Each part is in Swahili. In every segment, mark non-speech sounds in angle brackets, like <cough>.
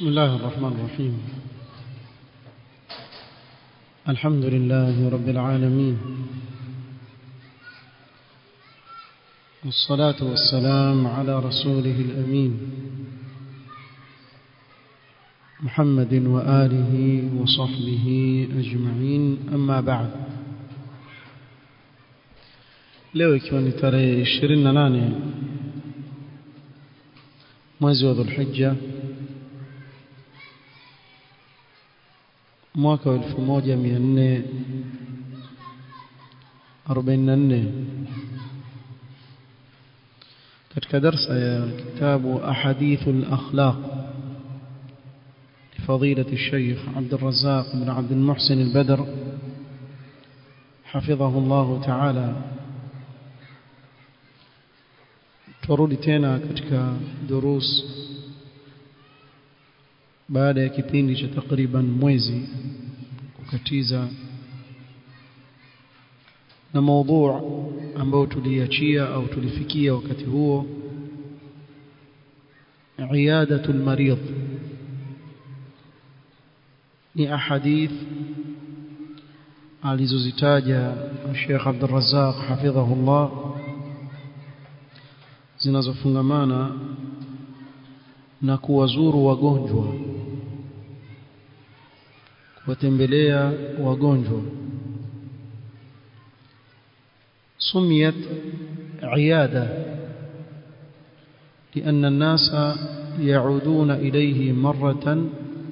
بسم الله الرحمن الرحيم. الحمد لله رب العالمين. والصلاة والسلام على رسوله الأمين. محمد وآله وصحبه أجمعين. أما بعد. leo ikiwa ni tarehe 28 mwezi wa Dhulhijja mwaka wa 1444 katika darsa ya kitabu ahadithul akhlaq لفضيلة الشيخ عبد الرزاق بن عبد المحسن البدر حفظه الله تعالى turudi tena katika durus baada ya kipindi cha takriban mwezi kukatiza na maudhu ambayo tuliachia au tulifikia wakati huo iyadatul marid ni ahadith alizozitaja Sheikh Abdul Razzaq hafidhahullah zinazofungamana na kuwazuru wagonjwa وتمبليا وغونجو. سميت عيادة لأن الناس يعودون إليه مرة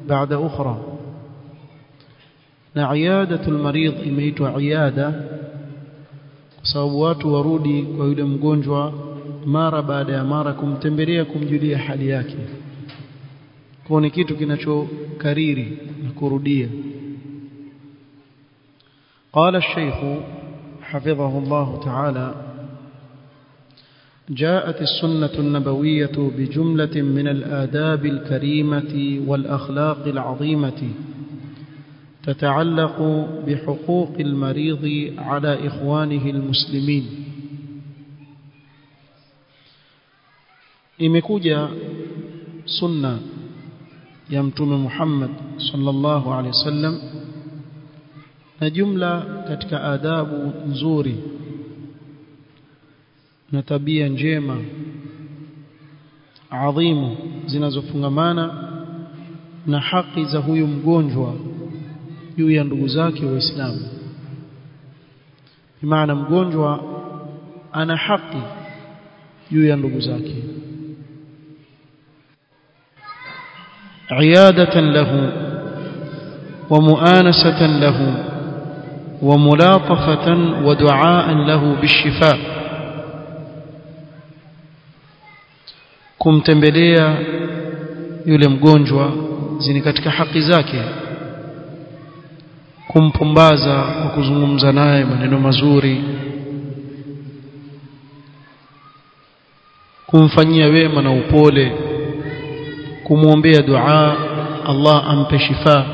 بعد أخرى. عيادة المريض إميت عيادة صوات ورودي ويلم غونجو مارا بعد أماركم تمبليا كمجلية حالياكي. kuwa ni kitu كاريري na kurudia قال الشيخ حفظه الله تعالى جاءت السنة النبوية بجملة من الآداب الكريمة والأخلاق العظيمة تتعلق بحقوق المريض على إخوانه المسلمين. imekuja sunna ya mtume Muhammad sallallahu alaihi wasallam na jumla katika adabu nzuri na tabia njema adhimu zinazofungamana na haki za huyu mgonjwa juu ya ndugu zake waislamu maana mgonjwa ana haki juu ya ndugu zake عيادة له ومؤانسة له وملاطفة ودعاء له بالشفاء kumtembelea yule mgonjwa zini katika haki zake kumpumbaza kwa kuzungumza naye maneno mazuri kumfanyia wema na upole kumwombea dua Allah ampe shifa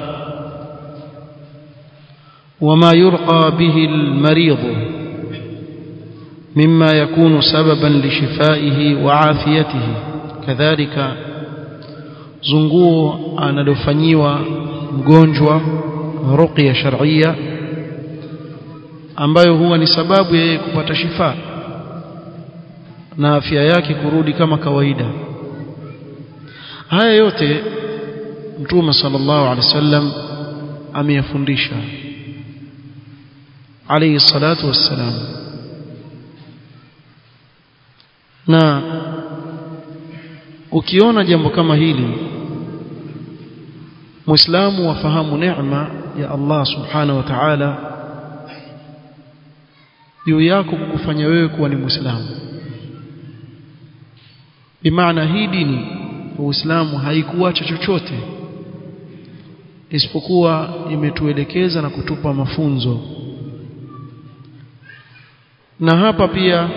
وما يرقى به المريض مما يكون سببا لشفائه وعافيته كذلك زنguo analofanyiwa mgonjwa ruqya shar'iyya ambayo huwa ni sababu yeye kupata shifa na afya yake kurudi kama kawaida haya yote mtume sallallahu alaihi wasallam ameyafundisha alayhi salatu wassalam. Na ukiona jambo kama hili muislamu wafahamu neema ya Allah subhanahu wa ta'ala juu yako kukufanya wewe kuwa ni muislamu. Bimaana hii dini Uislamu haikuacha chochote isipokuwa imetuelekeza na kutupa mafunzo na hapa pia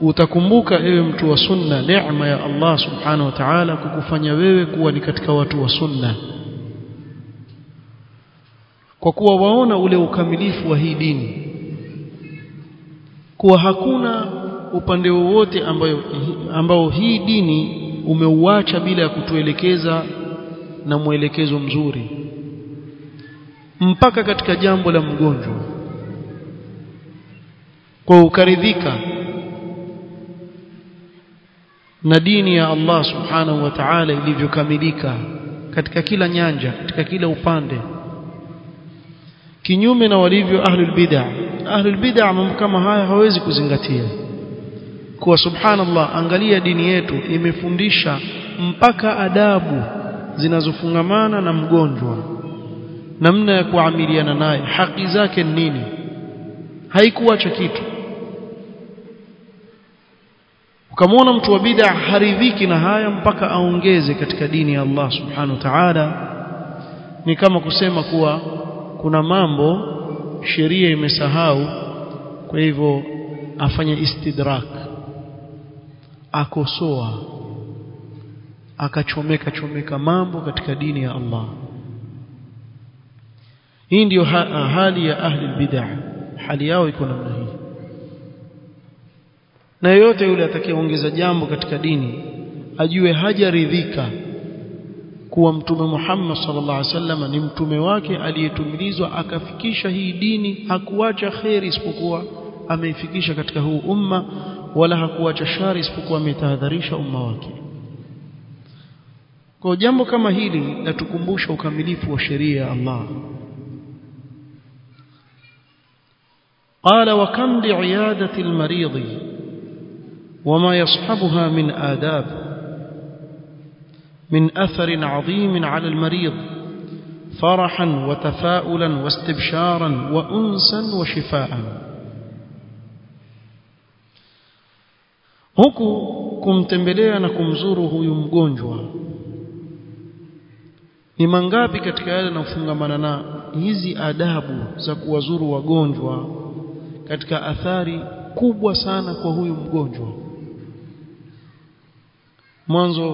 utakumbuka ewe mtu wa sunna neema ya Allah subhanahu wa ta'ala kukufanya wewe kuwa ni katika watu wa sunna. Kwa kuwa waona ule ukamilifu wa hii dini kuwa hakuna upande wowote ambao ambao hii dini umeuacha bila ya kutuelekeza na mwelekezo mzuri. Mpaka katika jambo la mgonjwa kwa ukaridhika na dini ya Allah subhanahu wa ta'ala ilivyokamilika katika kila nyanja katika kila upande. Kinyume na walivyo ahlul bid'ah. Ahlul bid'ah mambo kama haya hawezi kuzingatia. Kwa subhanallah angalia dini yetu imefundisha mpaka adabu zinazofungamana na mgonjwa. Namna ya kuamiliana naye haki zake ni nini? Haikuacha kitu ukamwona mtu wa bid'a haridhiki na haya mpaka aongeze katika dini ya Allah subhanahu wa ta'ala. Ni kama kusema kuwa kuna mambo sheria imesahau kwa hivyo afanye istidrak. Akosoa akachomeka chomeka mambo katika dini ya Allah. Hii ndiyo ha hali ya ahli bid'ah hali yao iko namna hii na yote yule atakayeongeza jambo katika dini ajue hajaridhika kuwa mtume Muhammad sallallahu alaihi wasallam ni mtume wake aliyetumilizwa akafikisha hii dini hakuacha khairi isipokuwa ameifikisha katika huu umma wala hakuacha shari isipokuwa ametahadharisha umma wake kwa jambo kama hili latukumbusha ukamilifu wa sheria ya Allah قال وكم لعيادة المريض وما يصحبها من آداب من أثر عظيم على المريض فرحا وتفاؤلا واستبشارا وأنسا وشفاء huku kumtembelea na kumzuru huyu mgonjwa ni mangapi katika yale yanayofungamana na hizi adabu za kuwazuru wagonjwa katika athari kubwa sana kwa huyu mgonjwa mwanzo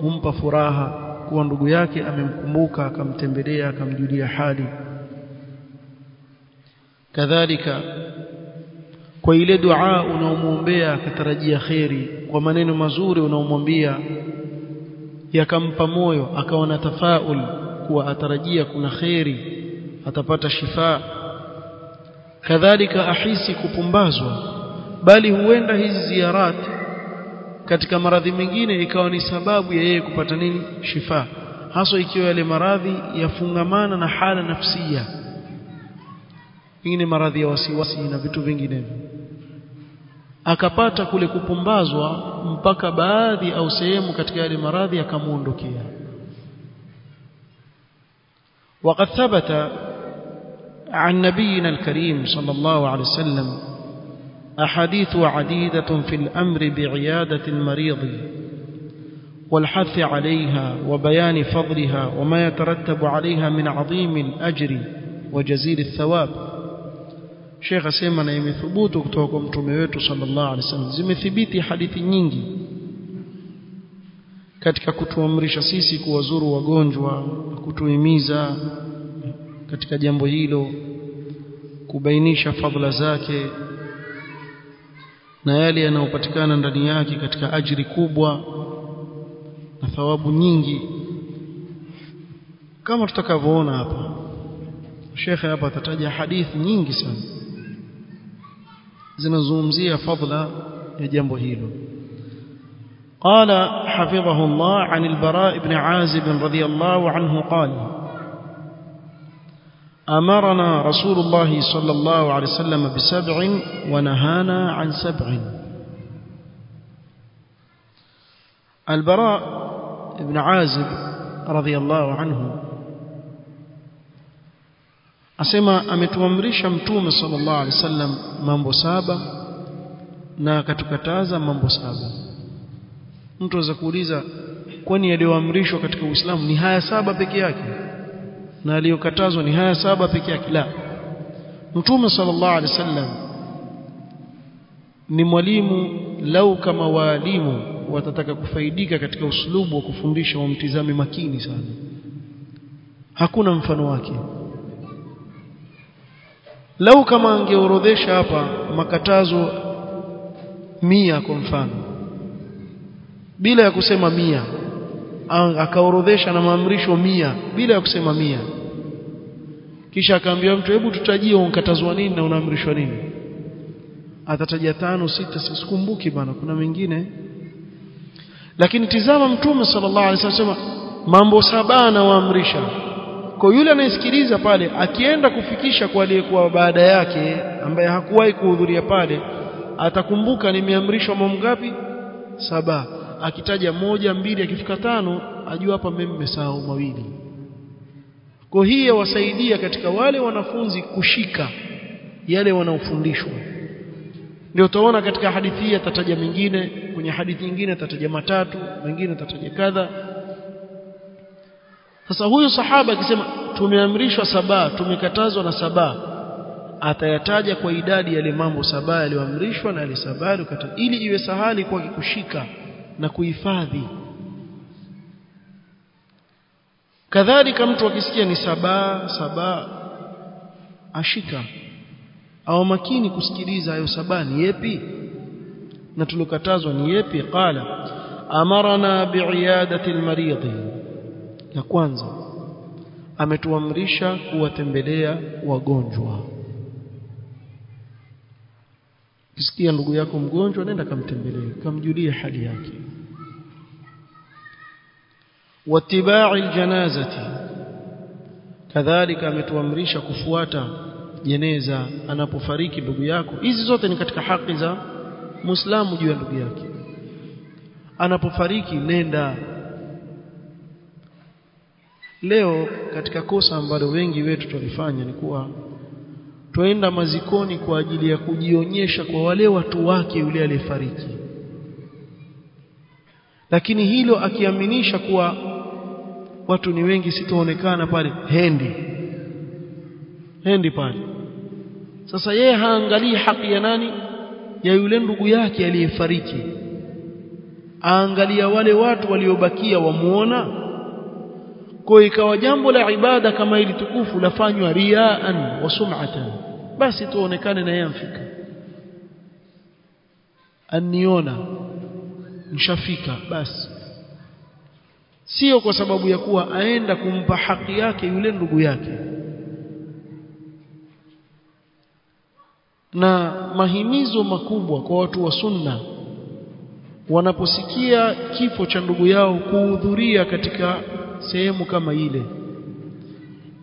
humpa furaha kuwa ndugu yake amemkumbuka akamtembelea akamjulia hali. Kadhalika kwa ile dua unaomwombea akatarajia kheri kwa maneno mazuri unaomwambia yakampa moyo akawa na tafaul kuwa atarajia kuna kheri atapata shifa kadhalika ahisi kupumbazwa bali huenda hizi ziarat katika maradhi mengine ikawa ni sababu ya yeye kupata nini shifa hasa ikiwa yale maradhi yafungamana na hala nafsia pengine maradhi ya wasiwasi na vitu vinginevyo akapata kule kupumbazwa mpaka baadhi au sehemu katika yale maradhi akamuondokea وقد ثبت عن نبينا الكريم صلى الله عليه وسلم أحاديث عديدة في الأمر بعيادة المريض والحث عليها وبيان فضلها وما يترتب عليها من عظيم الأجر وجزيل الثواب شيخ سيما na imethubutu kutoka kwa mtume wetu sallallahu alaihi wasallam zimethibiti hadithi nyingi katika kutuamrisha sisi kuwazuru wagonjwa kutuhimiza katika jambo hilo kubainisha fadhila zake na yale yanayopatikana ndani yake katika ajiri kubwa na thawabu nyingi kama tutakavyoona hapa shekhe hapa atataja hadithi nyingi sana zinazungumzia fadhila ya jambo hilo قال حفظه الله عن البراء بن عازب رضي الله عنه قال أمرنا رسول الله صلى الله عليه وسلم بسبع ونهانا عن سبع البراء بن عازب رضي الله عنه asema ametuamrisha mtume sallallahu alaihi wasallam mambo saba na akatukataza mambo saba mtu aweza kuuliza kwani yaliyoamrishwa katika Uislamu ni haya saba peke yake na aliyokatazwa ni haya saba peke yake. La mtume sallallahu alaihi wasallam ni mwalimu lau kama waalimu watataka kufaidika katika uslubu wa kufundisha wa wamtizame makini sana. Hakuna mfano wake. Lau kama angeorodhesha hapa makatazo mia kwa mfano bila ya kusema mia akaorodhesha na maamrisho mia bila ya kusema mia. Kisha akaambia mtu hebu tutajie unkatazwa nini na unaamrishwa nini? Atataja tano sita sikumbuki bana kuna mengine. Lakini tizama mtume sallallahu alaihi wasallam mambo saba anawaamrisha. Kwa yule anayesikiliza pale akienda kufikisha kwa aliyekuwa baada yake ambaye hakuwahi kuhudhuria pale atakumbuka nimeamrishwa mambo ngapi? Saba akitaja moja mbili akifika tano ajua hapa mimi nimesahau mawili. Kwa hii yawasaidia katika wale wanafunzi kushika yale wanaofundishwa. Ndio utaona katika hadithi hii atataja mingine kwenye hadithi nyingine atataja matatu mengine atataja kadha. Sasa huyu sahaba akisema tumeamrishwa saba tumekatazwa na saba atayataja kwa idadi yale mambo saba yaliyoamrishwa na yale saba ili iwe sahali kwake kushika na kuhifadhi. Kadhalika mtu akisikia ni saba saba ashika. Au makini kusikiliza hayo saba ni yepi? Na tulokatazwa ni yepi? Qala amarna bi'iyadati almarid. Ya kwanza ametuamrisha kuwatembelea wagonjwa kisikia ndugu yako mgonjwa nenda kamtembelee kamjulie hali yake. Watibai aljanazati kadhalika ametuamrisha kufuata jeneza anapofariki ndugu yako. Hizi zote ni katika haki za muislamu juu ya ndugu yake. Anapofariki nenda. Leo katika kosa ambalo wengi wetu tulifanya ni kuwa twenda mazikoni kwa ajili ya kujionyesha kwa wale watu wake yule aliyefariki. Lakini hilo akiaminisha kuwa watu ni wengi sitoonekana pale. Hendi. Hendi pale. Sasa yeye haangalii haki ya nani? Ya yule ndugu yake aliyefariki. Aangalia wale watu waliobakia wamuona? Kwa ikawa jambo la ibada kama ili tukufu lafanywa riaan wa sum'atan basi tuonekane na yeye amfika. Aniona mshafika basi. Sio kwa sababu ya kuwa aenda kumpa haki yake yule ndugu yake. Na mahimizo makubwa kwa watu wa sunna wanaposikia kifo cha ndugu yao kuhudhuria katika sehemu kama ile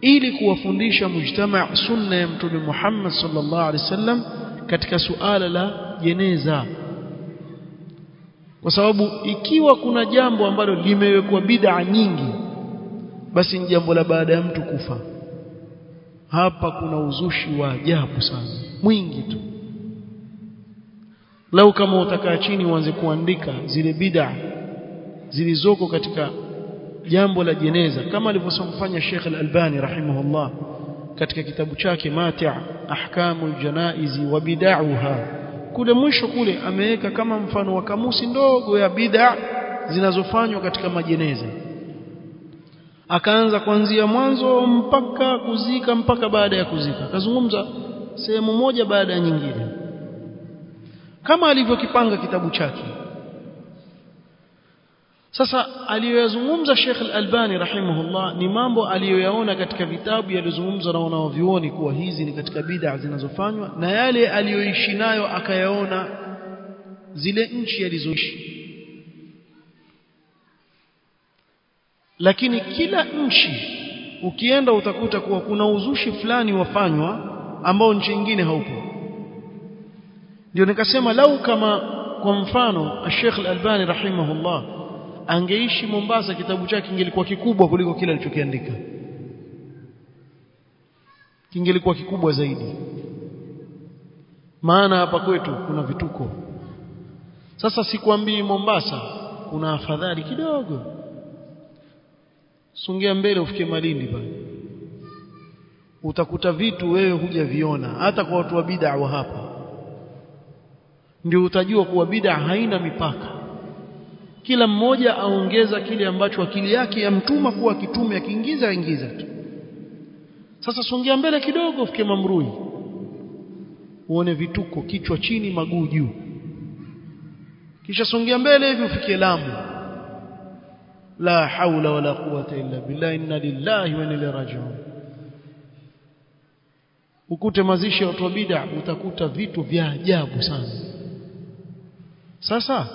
ili kuwafundisha mujtama sunna ya mtume Muhammad sallallahu alaihi wasallam katika suala la jeneza. Kwa sababu ikiwa kuna jambo ambalo limewekwa bid'a nyingi basi ni jambo la baada ya mtu kufa. Hapa kuna uzushi wa ajabu sana mwingi tu. Lau kama utakaa chini uanze kuandika zile bid'a zilizoko katika jambo la jeneza kama alivyosomfanya Sheikh Al-Albani rahimahullah katika kitabu chake Mati' Ahkamul Janaizi wa Bid'aha kule mwisho kule ameweka kama mfano wa kamusi ndogo ya bid'a zinazofanywa katika majeneza. Akaanza kuanzia mwanzo mpaka kuzika mpaka baada ya kuzika. Akazungumza sehemu moja baada ya nyingine. Kama alivyokipanga kitabu chake sasa aliyoyazungumza Sheikh Al-Albani rahimahullah ni mambo aliyoyaona katika vitabu yalizungumzwa na wanaovioni kuwa hizi ni katika bid'a zinazofanywa na yale aliyoishi nayo akayaona zile nchi alizoishi. Lakini kila nchi ukienda utakuta kuwa kuna uzushi fulani wafanywa ambao nchi nyingine haupo. Ndio nikasema lau kama kwa mfano Sheikh Al-Albani rahimahullah angeishi Mombasa kitabu chake kingelikuwa kikubwa kuliko kile alichokiandika. Kingelikuwa kikubwa zaidi. Maana hapa kwetu kuna vituko. Sasa sikwambii Mombasa kuna afadhali kidogo. Songea mbele ufike Malindi pale. Utakuta vitu wewe hujaviona hata kwa watu wa bid'a wa hapa. Ndio utajua kuwa bid'a haina mipaka kila mmoja aongeza kile ambacho akili yake yamtuma kuwa kitume akiingiza aingiza tu. Sasa songea mbele kidogo ufike Mamrui. Uone vituko kichwa chini maguu juu. Kisha songea mbele hivi ufike Lamu. La haula wala quwwata illa billah inna lillahi wa inna raji'un. Ukute mazishi ya watu wa bid'a utakuta vitu vya ajabu sana. Sasa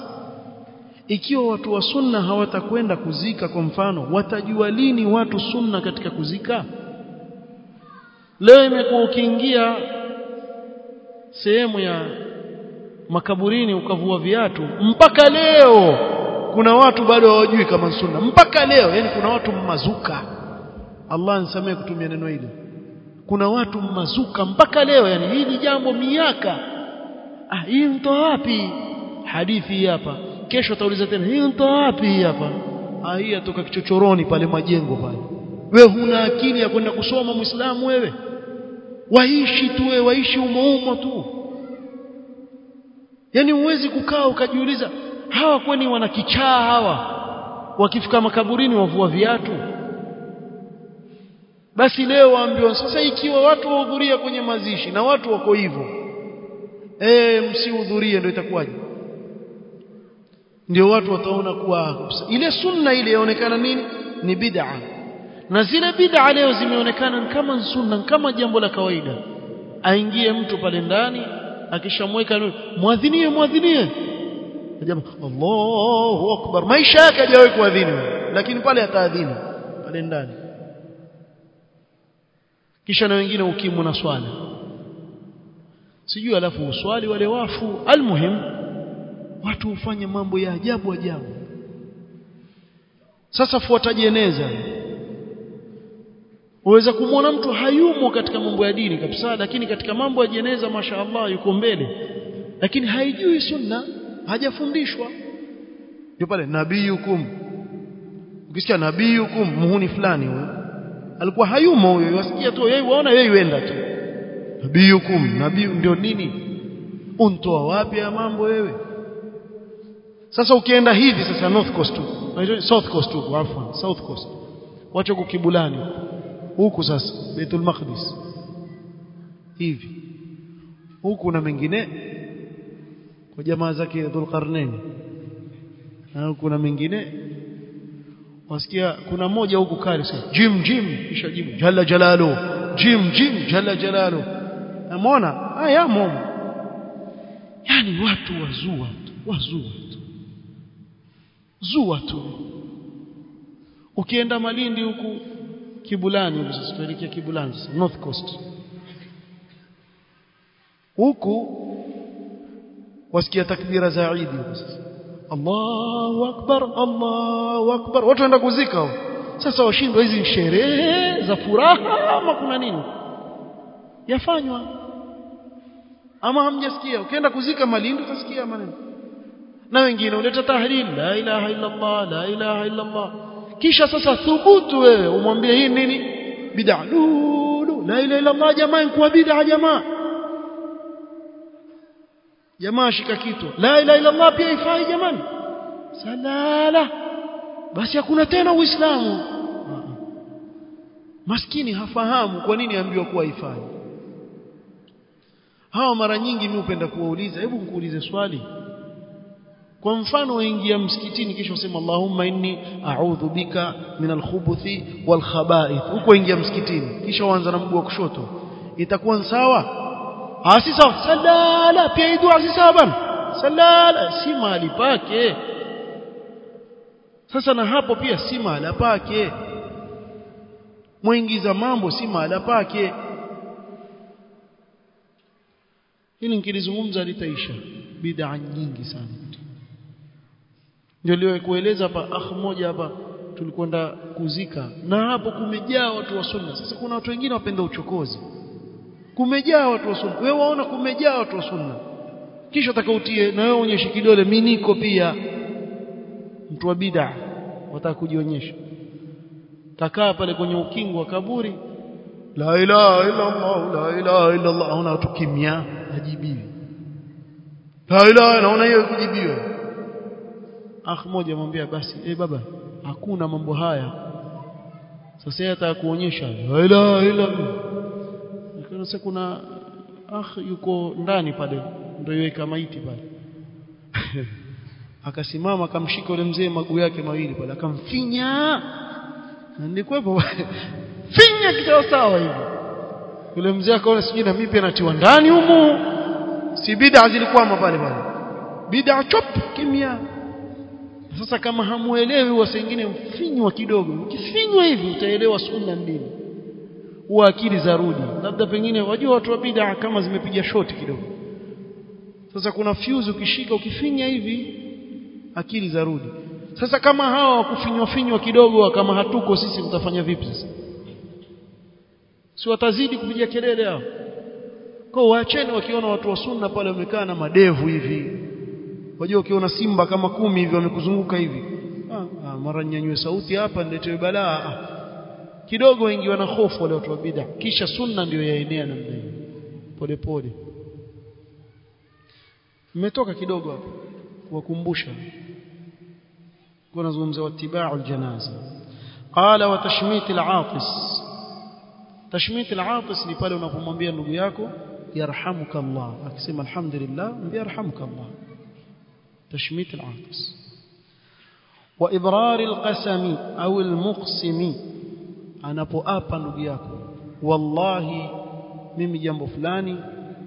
ikiwa watu wa sunna hawatakwenda kuzika kwa mfano watajua lini watu sunna katika kuzika? Leo imekuwa ukiingia sehemu ya makaburini ukavua viatu mpaka leo kuna watu bado hawajui kama sunna. Mpaka leo yani kuna watu mmazuka. Allah nisamee kutumia neno hili. Kuna watu mmazuka mpaka leo yani hili jambo miaka. Ah hii mto wapi? Hadithi hapa kesho atauliza tena hii mto wapi hapa? Ah hii atoka kichochoroni pale majengo pale. We huna akili ya kwenda kusoma muislamu wewe? Waishi tu wewe waishi umoumo tu. Yani uwezi kukaa ukajiuliza hawa kwani wana kichaa hawa? Wakifika makaburini wavua viatu? Basi leo waambiwa sasa ikiwa watu wahudhuria kwenye mazishi na watu wako hivyo eh msihudhurie ndio itakuwaje ndio watu wataona kuwa ile sunna ile yaonekana nini? Ni bid'a. Na zile bid'a leo zimeonekana kama sunna kama jambo la kawaida. Aingie mtu pale ndani akishamweka muadhinie muadhinie. Jamaa Allahu akbar. Maisha yake hajawahi kuadhini. Lakini pale ataadhini pale ndani. Kisha na wengine ukimu na swala. Sijui alafu uswali wale wafu. Almuhim watu hufanya mambo ya ajabu ajabu. Sasa fuata jeneza. Uweza kumwona mtu hayumo katika mambo ya dini kabisa lakini katika mambo ya jeneza mashaallah yuko mbele. Lakini haijui sunna hajafundishwa. Ndio pale nabiyukum. Ukisikia nabiyukum muhuni fulani huyo alikuwa hayumo huyo wasikia tu yeye waona yeye yenda tu. Nabiyukum nabii ndio nini? Untoa wapi ya mambo wewe sasa ukienda hivi sasa north coast tu. South coast tu afwan south coast. Wacha kukibulani huku sasa Baitul Maqdis. Hivi. Huku na mengine kwa jamaa zake Dhulqarnain na huku na mengine wasikia kuna moja huku kali sasa jim jim kisha jibu jalla jalalu. Jim jim jalla jalalu. Umeona haya momo yani watu wazua wazua zua tu. Ukienda Malindi huku Kibulani sasa tuelekea Kibulani North Coast. Huku wasikia takbira za Eid Allahu akbar Allahu akbar. Watu waenda kuzika sasa washindwa hizi sherehe za furaha ama kuna nini? Yafanywa. Ama hamjasikia? Ukienda kuzika Malindi utasikia maneno na wengine uleta tahlil la ilaha illa Allah la ilaha illa Allah kisha sasa thubutu wewe umwambie hii nini? Bid'a. Lulu la ilaha illa Allah jamaa kwa bid'a jamaa. Jamaa shika kitu. La ilaha illa Allah pia ifai jamani. Salala. Basi hakuna tena uislamu. Maskini hafahamu kwa nini ambiwa kuwa ifai hawa mara nyingi mimi upenda kuwauliza hebu nikuulize swali kwa mfano waingia msikitini kisha usema Allahumma inni a'udhu bika min al-khubuthi wal khaba'ith huko ingia msikitini kisha uanza na mguu wa kushoto. Itakuwa sawa? Asi si sawa. Salala pia hii dua si sawa bana? Salala si mali pake. Sasa na hapo pia si mahali pake. Muingiza mambo si mahali pake. Hili nikilizungumza litaisha. Bid'a nyingi sana ndio kueleza hapa akh mmoja hapa tulikwenda kuzika. Na hapo kumejaa watu wa sunna. Sasa kuna watu wengine wapenda uchokozi. Kumejaa watu wa sunna. Wewe waona kumejaa watu wa sunna. Kisha utakautie na wewe uonyeshe kidole mimi niko pia. Mtu wa bid'a wataka kujionyesha. Takaa pale kwenye ukingo wa kaburi. La ilaha illa Allah la ilaha illa Allah hauna watu kimya la ilaha naona hiyo kujibiwa akh mmoja amwambia basi eh baba hakuna mambo haya. Sasa yeye atakuonyesha ila ila sasa kuna akh yuko ndani pale ndio iweka maiti pale. <laughs> Akasimama akamshika yule mzee maguu yake mawili pale akamfinya. Nilikuwepo <laughs> finya kisawa sawa hivi. Yule mzee akaona sijui na mimi pia natiwa ndani humu. Si bid'a zilikuwa pale pale. Bid'a chop kimya sasa kama hamuelewi wasengine mfinywa kidogo. Ukifinywa hivi utaelewa sunna nini. Huwa akili zarudi. Labda pengine wajua watu wa bid'a kama zimepiga shoti kidogo. Sasa kuna fuse ukishika ukifinya hivi akili zarudi. Sasa kama hawa wakufinywa finywa kidogo kama hatuko sisi mtafanya vipi sasa? Si watazidi kupiga kelele hao? Kwa waacheni wakiona watu wa sunna pale wamekaa na madevu hivi wajua ukiona simba kama kumi hivi wamekuzunguka hivi. Ah, ah, mara nyanyue sauti hapa niletewe balaa. Ah. kidogo wengi wana hofu wale watu wa bid'a. Kisha sunna ndio yaenea namna hiyo. Pole pole. Mmetoka kidogo hapo. Kuwakumbusha. Kwa nazungumza watibau aljanaza qala wa tashmit alatis tashmit alatis ni pale unapomwambia ndugu yako yarhamuka Allah akisema alhamdulillah mwambie yarhamuka Allah تشميت العاطس وإبرار القسم أو المقسم anapoapa ndugu yako wallahi mimi jambo fulani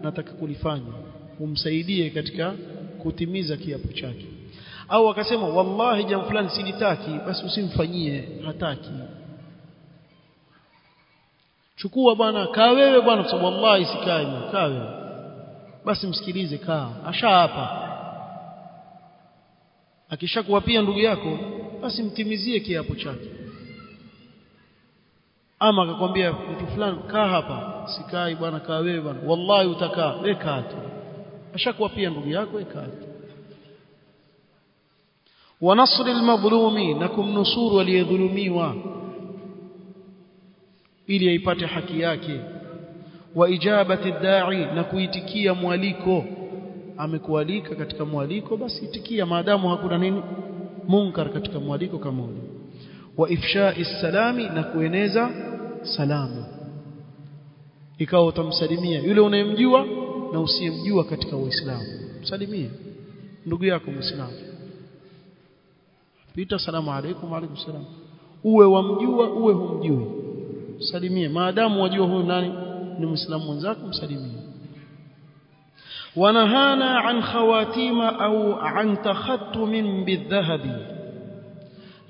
nataka kulifanya umsaidie katika kutimiza kiapo chake au akasema wallahi jambo fulani silitaki basi usimfanyie hataki chukua bwana kaa wewe bwana kwa sababu wallahi sikai kaa wewe basi msikilize kaa ashaapa akishakuwapia ndugu yako basi mtimizie kiapo chake. Ama akakwambia mtu fulani kaa hapa. Sikai bwana kaa wewe bwana. Wallahi utakaa. Wewe kaa tu. Ashakuwapia ndugu yako wewe kaa tu. Wa nasri almadhlumi na kumnusuru aliyedhulumiwa ili aipate haki yake. Wa ijabati da'i na kuitikia mwaliko amekualika katika mwaliko basi itikia maadamu hakuna nini munkar katika mwaliko kama huo wa ifsha'i salami na kueneza salamu. Ikawa utamsalimia yule unayemjua na usiyemjua katika uislamu. Msalimie ndugu yako muislamu. Pita salamu alaykum alaykum salam. Uwe wamjua uwe humjui. Salimie maadamu wajua huyu nani ni muislamu mwenzako msalimie ونهانا عن خواتيم أو عن تختم بالذهب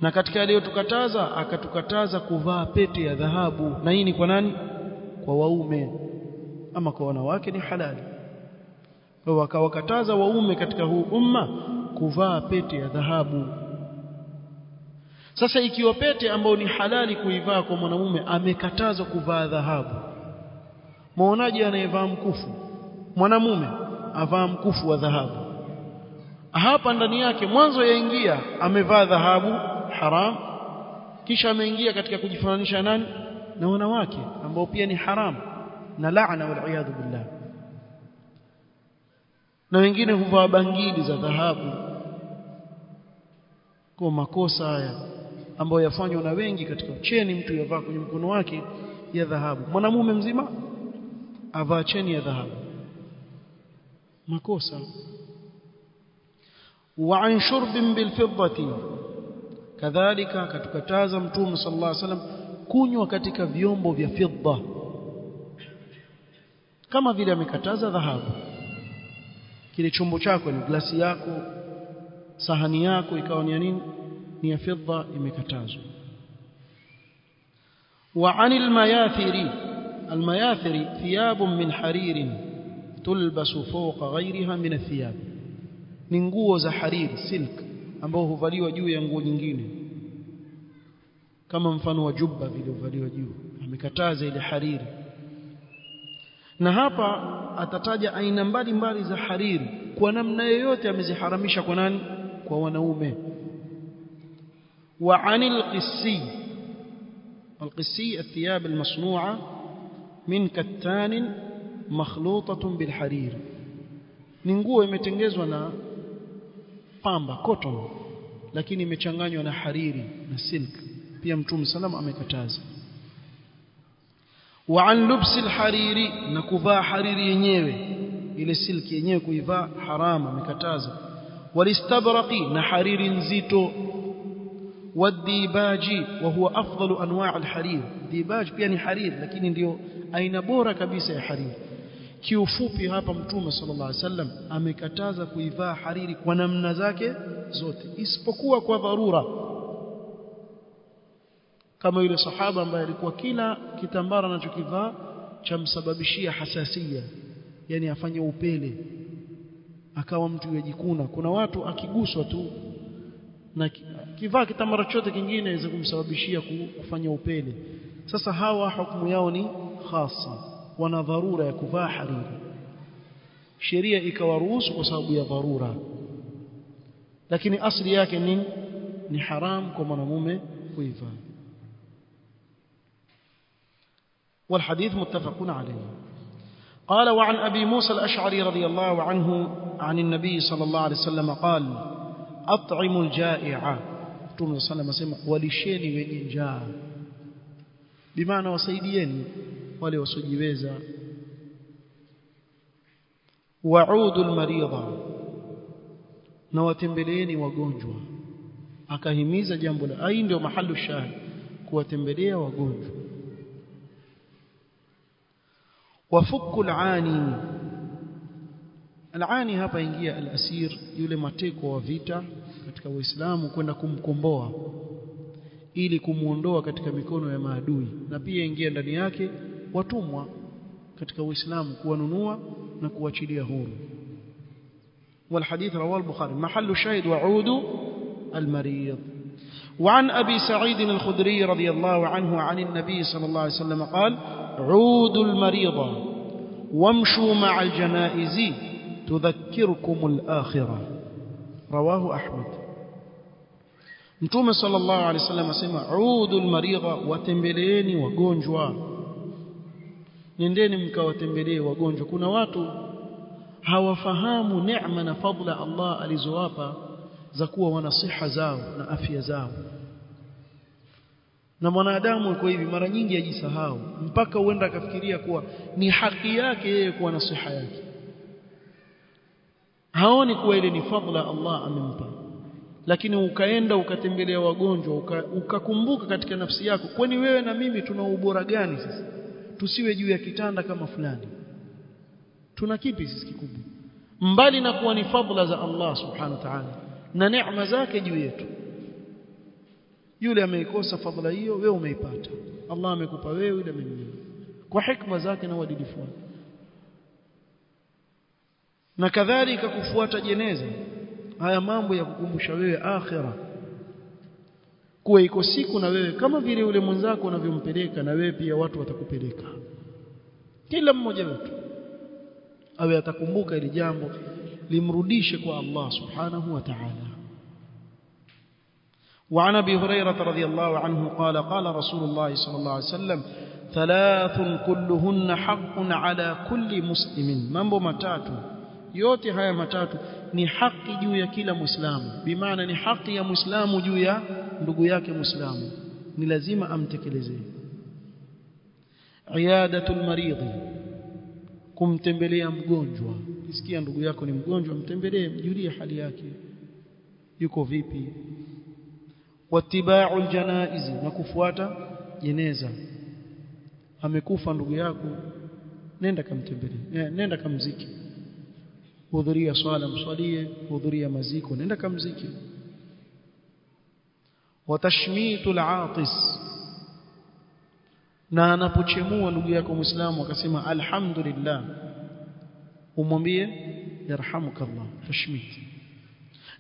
na katika aliyotukataza akatukataza kuvaa pete ya dhahabu na hii ni kwa nani kwa waume ama kwa wanawake ni halali kwa wakawakataza waume katika huu umma kuvaa pete ya dhahabu sasa ikiwa pete ambayo ni halali kuivaa kwa mwanamume amekatazwa kuvaa dhahabu muonaje anayevaa mkufu mwanamume avaa mkufu wa dhahabu. Hapa ndani yake mwanzo yaingia amevaa dhahabu haram. Kisha ameingia katika kujifananisha nani? Na wanawake ambao pia ni haram. Na laana wal billah. Na wengine huvaa bangili za dhahabu. Kwa makosa haya ambayo yafanywa na wengi katika cheni mtu yavaa kwenye mkono wake ya dhahabu. Mwanamume mzima avaa cheni ya dhahabu makosa. Wa an shurbin bil fiddati. Kadhalika katukataza mtume sallallahu alaihi wasallam kunywa katika vyombo vya fidda. Kama vile amekataza dhahabu. Kile chombo chako ni glasi yako sahani yako ikawa ni nini? Ni ya fidda imekatazwa. Wa anil mayathiri. Almayathiri thiyabun min haririn tulbasu fawqa ghayriha min athiyab ni nguo za hariri silk ambao huvaliwa juu ya nguo nyingine kama mfano wa jubba vile huvaliwa juu amekataza ile hariri na hapa atataja aina mbalimbali za hariri kwa namna yoyote ameziharamisha kwa nani kwa wanaume wa anil qissi القسي الثياب المصنوعة من كتان makhlutatun bilharir ni nguo imetengezwa na pamba cotton lakini imechanganywa na hariri na silk. Pia mtume salama amekataza. Wa an lubsil hariri na kuvaa hariri yenyewe. Ile silk yenyewe kuivaa haramu amekataza. Walistabraqi na hariri nzito. Wadibaji wa huwa afdalu anwa' alharir dibaj pia ni hariri lakini ndio aina bora kabisa ya hariri kiufupi hapa mtume sallallahu alaihi wasallam amekataza kuivaa hariri kwa namna zake zote isipokuwa kwa dharura. Kama yule sahaba ambaye alikuwa kila kitambara anachokivaa chamsababishia hasasia yani afanye upele akawa mtu yajikuna. Kuna watu akiguswa tu na kivaa kitambara chote kingine inaweza kumsababishia kufanya upele. Sasa hawa hukumu yao ni khasa wana dharura ya kuvaa hariri sheria ikawaruhusu kwa sababu ya dharura lakini asli yake ni ni haram kwa mwanamume kuivaa والحديث متفق عليه. قال وعن أبي موسى الأشعري رضي الله عنه عن النبي صلى الله عليه وسلم قال أطعم الجائع. تقول صلى الله عليه وسلم ولشيني وإن جاء. بمعنى وسيدين wale wasiojiweza. Wa'udu almaridha na watembeleeni wagonjwa. Akahimiza jambo la ai ndio mahali shahid kuwatembelea wagonjwa. Wafuku alani alani hapa ingia alasir yule mateko wa vita katika uislamu kwenda kumkomboa ili kumuondoa katika mikono ya maadui na pia ingia ndani yake watumwa katika uislamu kuwanunua na kuachilia huru. والحديث رواه البخاري محل الشاهد وعود المريض وعن أبي سعيد الخدري رضي الله عنه عن النبي صلى الله عليه وسلم قال عود المريض وامشوا مع الجنائز تذكركم الآخرة رواه أحمد Mtume sallallahu alaihi wasallam asema udul maridha watembeleeni wagonjwa. Nendeni mkawatembelee wagonjwa. Kuna watu hawafahamu neema na fadla Allah alizowapa za kuwa wana siha zao na afya zao. Na mwanadamu kwa hivi mara nyingi ajisahau mpaka uenda akafikiria kuwa ni haki yake yeye kuwa na siha yake. Haoni kuwa ile ni fadla Allah amempa. Lakini ukaenda ukatembelea wagonjwa ukakumbuka uka katika nafsi yako kwani wewe na mimi tuna ubora gani sasa tusiwe juu ya kitanda kama fulani. Tuna kipi sisi kikubwa? Mbali na kuwa ni fadla za Allah subhanahu wa ta'ala na neema zake juu yetu. Yule ameikosa fadla hiyo wewe umeipata. Allah amekupa wewe yule amemnyima kwa hikma zake na uadilifu wake. Na kadhalika kufuata jeneza. Haya mambo ya kukumbusha wewe akhira kuwa iko siku na wewe kama vile yule mwenzako unavyompeleka na wewe pia watu watakupeleka kila mmoja wetu awe atakumbuka ili jambo limrudishe kwa Allah subhanahu wa ta'ala وعن ابي هريره رضي الله عنه قال قال رسول الله صلى الله عليه وسلم ثلاث كلهن حق على كل مسلم mambo matatu yote haya matatu ni haki juu ya kila muislamu. Bimaana ni haki ya muislamu juu ya ndugu yake muislamu. Ni lazima amtekelezee iadatul maridhi kumtembelea mgonjwa. Kisikia ndugu yako ni mgonjwa mtembelee mjulie hali yake. Yuko vipi? Watiba'ul janaizi na kufuata jeneza. Amekufa ndugu yako nenda kamtembelee nenda kamziki hudhuria swala mswalie hudhuria maziko nenda kamziki watashmitul atis na anapochemua ndugu yako muislamu akasema alhamdulillah. Umwambie yarhamukallah tashmit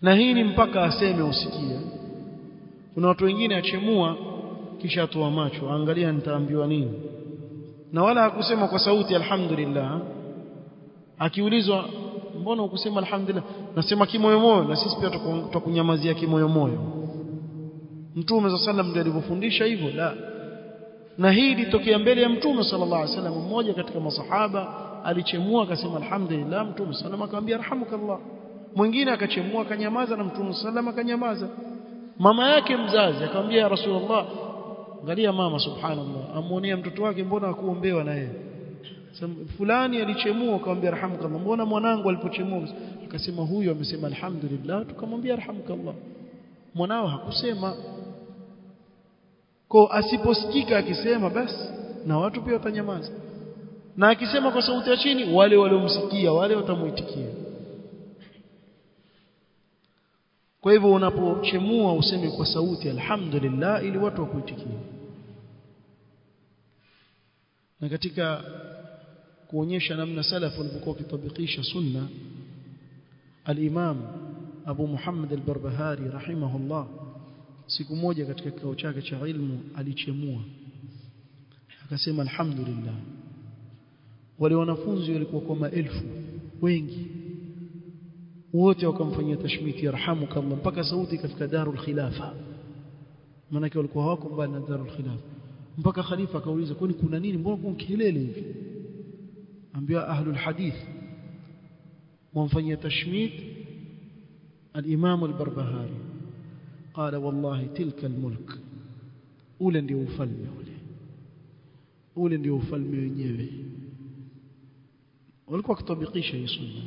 na hii ni mpaka aseme usikie. Kuna watu wengine achemua kisha atoa macho angalia nitaambiwa nini. Na wala hakusema kwa sauti alhamdulillah. Akiulizwa mbona ukusema alhamdulillah? Nasema kimoyomoyo na sisi pia tutakunyamazia kimoyomoyo. Mtume sallallahu alaihi ndiye alivyofundisha hivyo la. Na hii ilitokea mbele ya mtume sallallahu alaihi wasallam. Mmoja katika masahaba alichemua akasema alhamdulillah mtume sallallahu akamwambia arhamukallah. Mwingine akachemua akanyamaza na mtume sallallahu akanyamaza. Mama yake mzazi akamwambia ya rasulullah angalia mama subhanallah amuonea mtoto wake mbona akuombewa na yeye fulani alichemua akamwambia rahamukallah mbona mwanangu alipochemua? Akasema huyu amesema alhamdulillah. Tukamwambia rahamukallah mwanao hakusema. Kwa asiposikika akisema basi na watu pia watanyamaza. Na akisema kwa sauti ya chini wale waliomsikia wale watamuitikia kwa hivyo unapochemua useme kwa sauti alhamdulillah ili watu wakuitikie. Na katika kuonyesha namna salaf walivyokuwa wakitabikisha sunna al-Imam Abu Muhammad al-Barbahari rahimahullah siku moja katika kikao chake cha ilmu alichemua. Akasema alhamdulillah. Wale wanafunzi walikuwa kwa maelfu wengi. Wote wakamfanyia tashmiti yarhamukallah mpaka sauti ikafika darul khilafa. Maana walikuwa hawako mbali na darul khilafa. Mpaka khalifa akauliza kwani kuna nini? Mbona kuna kelele hivi ambia ahlul hadith wamfanyia tashmit al-imam al-barbahari qala wallahi tilka al-mulk ule ndio ufalme ule ule ndio ufalme wenyewe walikuwa kutabikisha hii sunna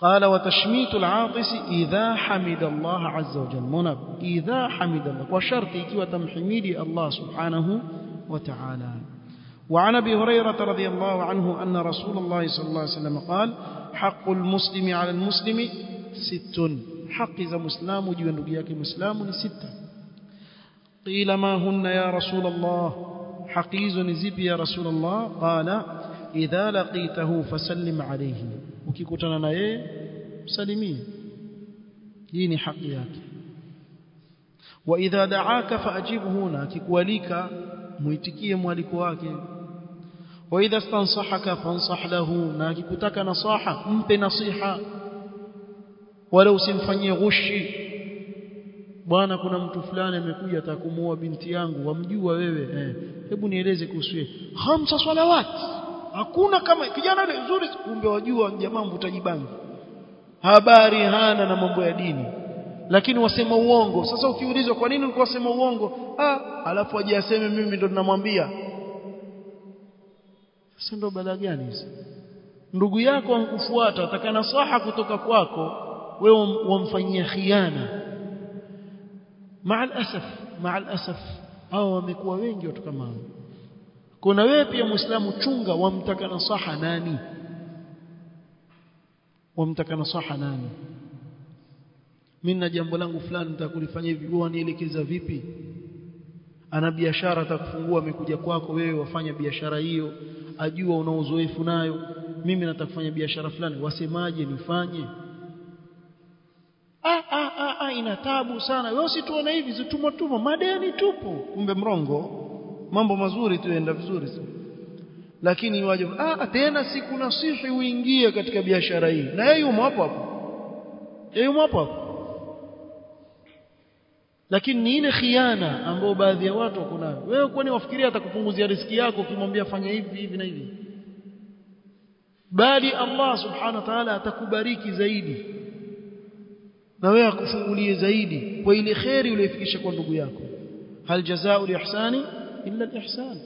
قال وتشميت العاطس إذا حمد الله عز وجل منب إذا حمد الله وشرط tamhimidi Allah subhanahu وتعالى. وعن أبي هريرة رضي الله عنه أن رسول الله صلى الله عليه وسلم قال حق المسلم على المسلم ست. حق إذا مسلم جو ندقيك مسلم سته قيل ما هن يا رسول الله؟ حقيز زب يا رسول الله. قال إذا لقيته فسلم عليه. وكيكوتانا ناي سلمي. ديني حقيات وإذا دعاك فاجبه هناك وليك muitikie mwaliko wake. Wa idha stansahaka fansah lahu na akikutaka nasaha mpe nasiha. Wala usimfanyie ghushi. Bwana kuna mtu fulani amekuja atakumuoa binti yangu wamjua wewe. Eh hebu nieleze kuhusu yeye. Khamsa salawat. Hakuna kama kijana yule nzuri kumbe wajua jamaa mvutaji bangi. Habari hana na mambo ya dini lakini wasema uongo. Sasa ukiulizwa kwa nini ulikuwa wasema uongo? Ah alafu aje aseme mimi ndo ninamwambia. Sasa ndo bala gani hizo ndugu yako ankufuata ataka nasaha kutoka kwako wewe wamfanyia khiana. Maal asaf maal asaf. Hao wamekuwa wengi watu kama hao kuna wewe pia muislamu chunga wamtaka nasaha nani? Wamtaka nasaha nani mimi na jambo langu fulani nitakulifanya hivi. Wewe nielekeza vipi? Ana biashara atakufungua amekuja kwako wewe wafanya biashara hiyo ajua una uzoefu nayo. Mimi nataka kufanya biashara fulani. Wasemaje nifanye? Ah ah ah, ah ina tabu sana. Wewe usituone hivi zitumo tumo madeni tupo kumbe mrongo. Mambo mazuri tu yaenda vizuri lakini waje ah tena siku nasihi uingie katika biashara hii. Na yeye yumo hapo hapo. Yeye yumo hapo lakini ni ile khiana ambayo baadhi ya watu wako nayo wewe kwani wafikiria atakupunguzia riski yako ukimwambia fanya hivi hivi na hivi bali Allah subhanahu wa ta'ala atakubariki zaidi na wewe akufungulie zaidi kwa ile khairi uliyofikisha kwa ndugu yako hal jazaa'u lihsani illa alihsan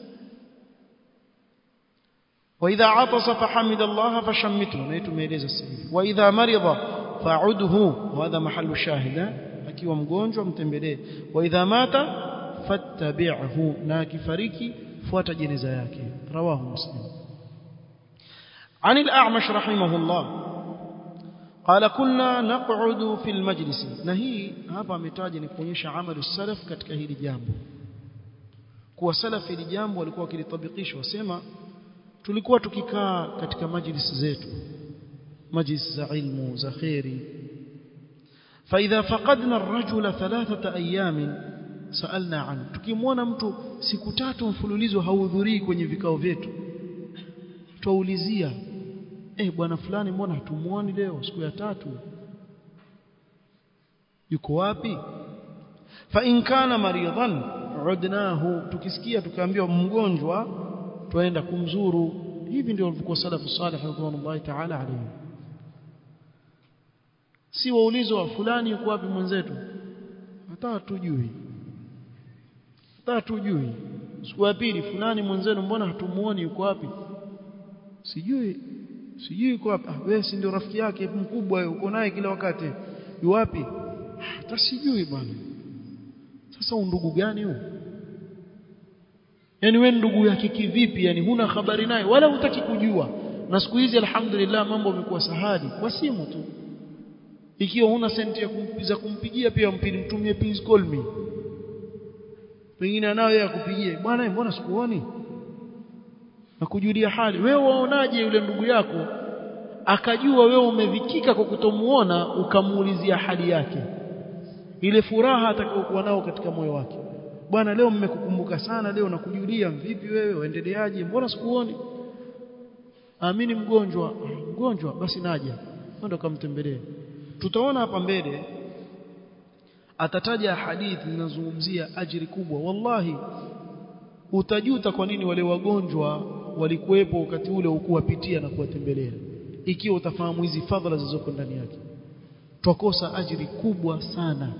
واذا عطس فحمد الله فشمته نيتمeleza sasa واذا مرض فعده وهذا محل الشاهد akiwa mgonjwa mtembelee wa idha mata fattabi'hu na akifariki fuata jeneza yake rawahu muslim عن الأعمش رحمه الله قال كنا نقعد في المجلس نهي hapa ametaja ni kuonyesha amalu salaf katika hili jambo kuwa salaf hili jambo walikuwa wakilitabikisha wasema tulikuwa tukikaa katika majlis zetu majlis za ilmu za khairi فإذا فقدنا الرجل ثلاثة أيام سألنا عنه tukimwona mtu siku tatu mfululizo hahudhurii kwenye vikao vyetu twaulizia eh bwana fulani mbona hatumuoni leo siku ya tatu yuko wapi fa in kana maridan udnahu tukisikia tukaambiwa mgonjwa twaenda kumzuru hivi ndio walivyokuwa salafu salih radhiallahu ta'ala alayhi si waulizo wa fulani yuko wapi mwenzetu. Hata hatujui. Hata hatujui. Siku ya pili fulani mwenzenu mbona hatumuoni yuko wapi? Sijui. Sijui yuko wapi. Ah wewe si ndio rafiki yake mkubwa uko naye kila wakati. Yu wapi? Hata sijui bwana. Sasa undugu gani huu yani wewe ndugu yake kivipi? Yani huna habari naye? Wala hutaki kujua. Na siku hizi alhamdulillah mambo yamekuwa sahali. Kwa simu tu ikiwa una senti ya kumpiza kumpigia pia mpili mtumie please call me. Pengine anayo ya kupigia. Bwana mbona sikuoni? Na kujulia hali. Wewe waonaje yule ndugu yako akajua wewe umevikika kwa kutomuona ukamuulizia hali yake? Ile furaha atakayokuwa nao katika moyo wake. Bwana leo mmekukumbuka sana leo nakujulia. Vipi wewe? Waendeleaje? Mbona sikuoni? Amini mgonjwa. Mgonjwa basi naja. Ndo kamtembelee tutaona hapa mbele atataja hadithi zinazozungumzia ajiri kubwa. Wallahi utajuta kwa nini wale wagonjwa walikuwepo wakati ule ukuwapitia na kuwatembelea ikiwa utafahamu hizi fadhila zilizoko ndani yake. Twakosa ajiri kubwa sana.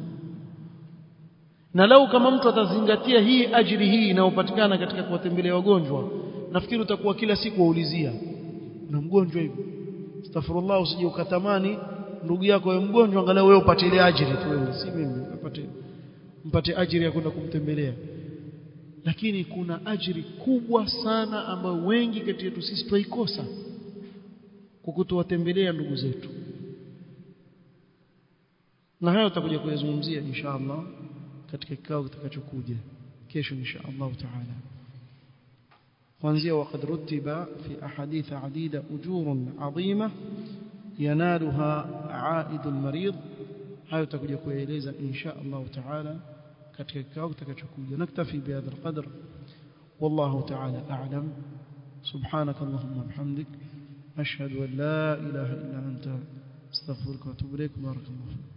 Na lau kama mtu atazingatia hii ajiri hii inayopatikana katika kuwatembelea wagonjwa nafikiri utakuwa kila siku waulizia na mgonjwa hivi? Astaghfirullah usije ukatamani ndugu yako wewe mgonjwa angalau wewe upate ile ajira tu. Wewe si mimi upate mpate ajira ya kwenda kumtembelea. Lakini kuna ajiri kubwa sana ambayo wengi kati yetu sisi twaikosa kwa kutowatembelea ndugu zetu. Na hayo tutakuja kuyazungumzia inshallah katika kikao kitakachokuja. Kesho inshallah taala. Kuanzia waqad rutiba fi ahadith adida ujurun adhima ينالها عائد المريض. هاي تكجكو إليزا إن شاء الله تعالى كتكاو تكجكو نكتفي بهذا القدر. والله تعالى أعلم. سبحانك اللهم وبحمدك. أشهد أن لا إله إلا أنت. أستغفرك وأتوب إليك. بارك الله فيك.